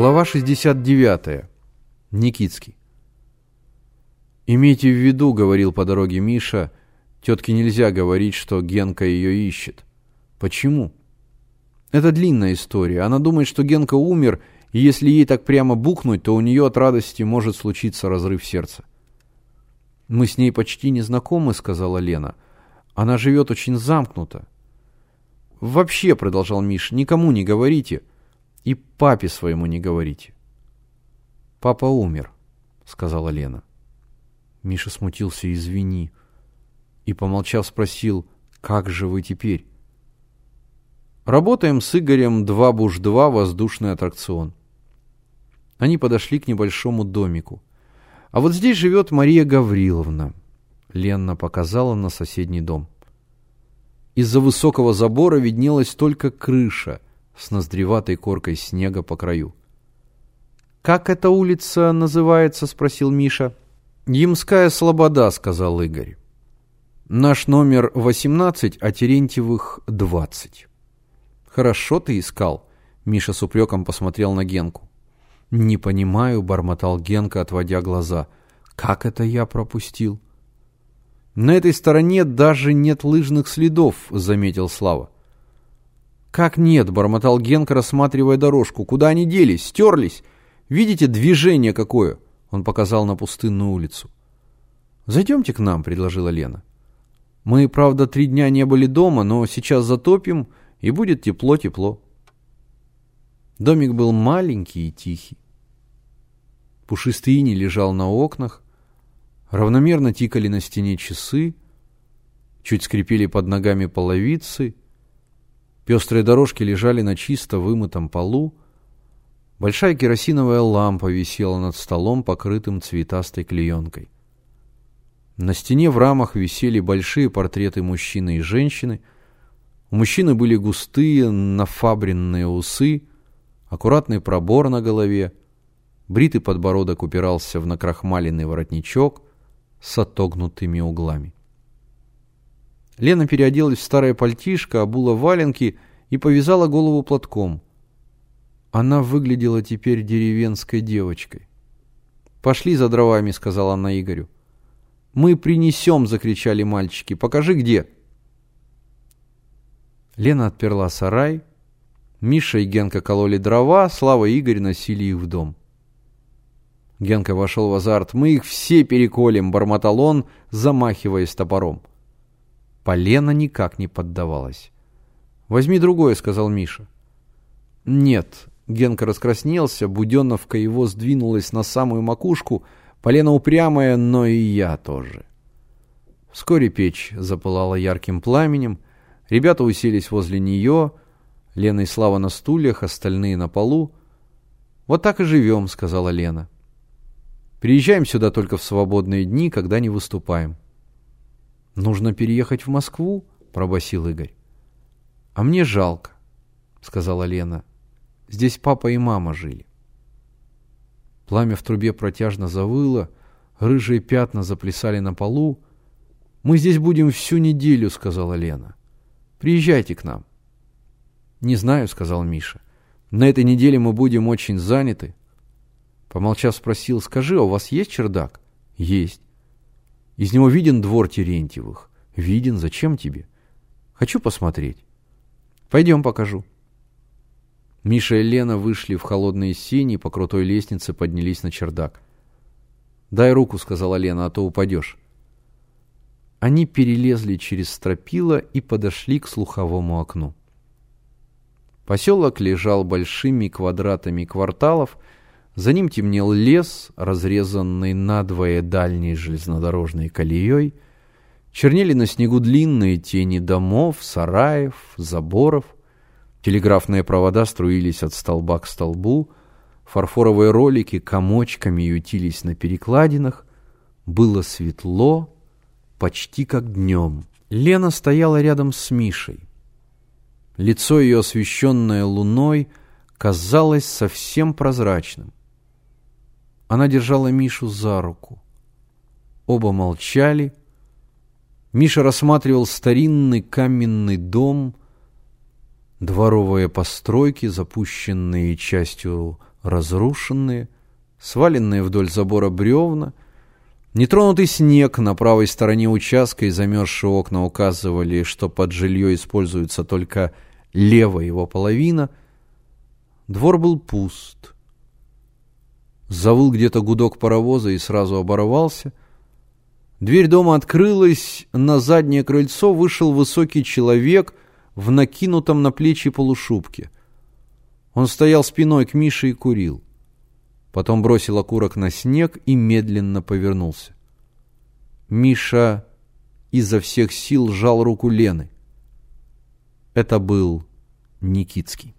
Глава 69. Никитский. «Имейте в виду, — говорил по дороге Миша, — тетке нельзя говорить, что Генка ее ищет. Почему? Это длинная история. Она думает, что Генка умер, и если ей так прямо бухнуть, то у нее от радости может случиться разрыв сердца. «Мы с ней почти не знакомы», — сказала Лена. «Она живет очень замкнуто». «Вообще», — продолжал Миш, — «никому не говорите». И папе своему не говорите. Папа умер, сказала Лена. Миша смутился, извини. И, помолчав, спросил, как же вы теперь? Работаем с Игорем 2 Буш-2 воздушный аттракцион. Они подошли к небольшому домику. А вот здесь живет Мария Гавриловна. Лена показала на соседний дом. Из-за высокого забора виднелась только крыша – с ноздреватой коркой снега по краю. «Как эта улица называется?» – спросил Миша. «Ямская Слобода», – сказал Игорь. «Наш номер 18, а Терентьевых 20». «Хорошо ты искал», – Миша с упреком посмотрел на Генку. «Не понимаю», – бормотал Генка, отводя глаза. «Как это я пропустил?» «На этой стороне даже нет лыжных следов», – заметил Слава. «Как нет?» – бормотал Генка, рассматривая дорожку. «Куда они делись? Стерлись? Видите, движение какое?» Он показал на пустынную улицу. «Зайдемте к нам», – предложила Лена. «Мы, правда, три дня не были дома, но сейчас затопим, и будет тепло-тепло». Домик был маленький и тихий. Пушистый иней лежал на окнах, равномерно тикали на стене часы, чуть скрипели под ногами половицы – Пестрые дорожки лежали на чисто вымытом полу. Большая керосиновая лампа висела над столом, покрытым цветастой клеенкой. На стене в рамах висели большие портреты мужчины и женщины. У мужчины были густые, нафабренные усы, аккуратный пробор на голове, бритый подбородок упирался в накрахмаленный воротничок с отогнутыми углами. Лена переоделась в старое пальтишко, обула валенки и повязала голову платком. Она выглядела теперь деревенской девочкой. «Пошли за дровами», — сказала она Игорю. «Мы принесем», — закричали мальчики. «Покажи, где». Лена отперла сарай. Миша и Генка кололи дрова, Слава и Игорь носили их в дом. Генка вошел в азарт. «Мы их все переколем», — бормотал он, замахиваясь топором. Полена никак не поддавалась. «Возьми другое», — сказал Миша. «Нет». Генка раскраснелся, буденовка его сдвинулась на самую макушку, полена упрямая, но и я тоже. Вскоре печь запылала ярким пламенем, ребята уселись возле нее, Лена и Слава на стульях, остальные на полу. «Вот так и живем», — сказала Лена. «Приезжаем сюда только в свободные дни, когда не выступаем». «Нужно переехать в Москву?» – пробасил Игорь. «А мне жалко», – сказала Лена. «Здесь папа и мама жили». Пламя в трубе протяжно завыло, рыжие пятна заплясали на полу. «Мы здесь будем всю неделю», — сказала Лена. «Приезжайте к нам». «Не знаю», — сказал Миша. «На этой неделе мы будем очень заняты». Помолчав, спросил, «Скажи, а у вас есть чердак?» «Есть». Из него виден двор Терентьевых. Виден, зачем тебе? Хочу посмотреть. Пойдем покажу. Миша и Лена вышли в холодные сени и по крутой лестнице поднялись на чердак. «Дай руку», — сказала Лена, — «а то упадешь». Они перелезли через стропила и подошли к слуховому окну. Поселок лежал большими квадратами кварталов, за ним темнел лес, разрезанный надвое дальней железнодорожной колеей. Чернели на снегу длинные тени домов, сараев, заборов. Телеграфные провода струились от столба к столбу. Фарфоровые ролики комочками ютились на перекладинах. Было светло, почти как днем. Лена стояла рядом с Мишей. Лицо ее, освещенное луной, казалось совсем прозрачным. Она держала Мишу за руку. Оба молчали. Миша рассматривал старинный каменный дом, дворовые постройки, запущенные частью разрушенные, сваленные вдоль забора бревна, нетронутый снег на правой стороне участка и замерзшие окна указывали, что под жилье используется только левая его половина. Двор был пуст. Завыл где-то гудок паровоза и сразу оборвался. Дверь дома открылась, на заднее крыльцо вышел высокий человек в накинутом на плечи полушубке. Он стоял спиной к Мише и курил. Потом бросил окурок на снег и медленно повернулся. Миша изо всех сил сжал руку Лены. Это был Никитский.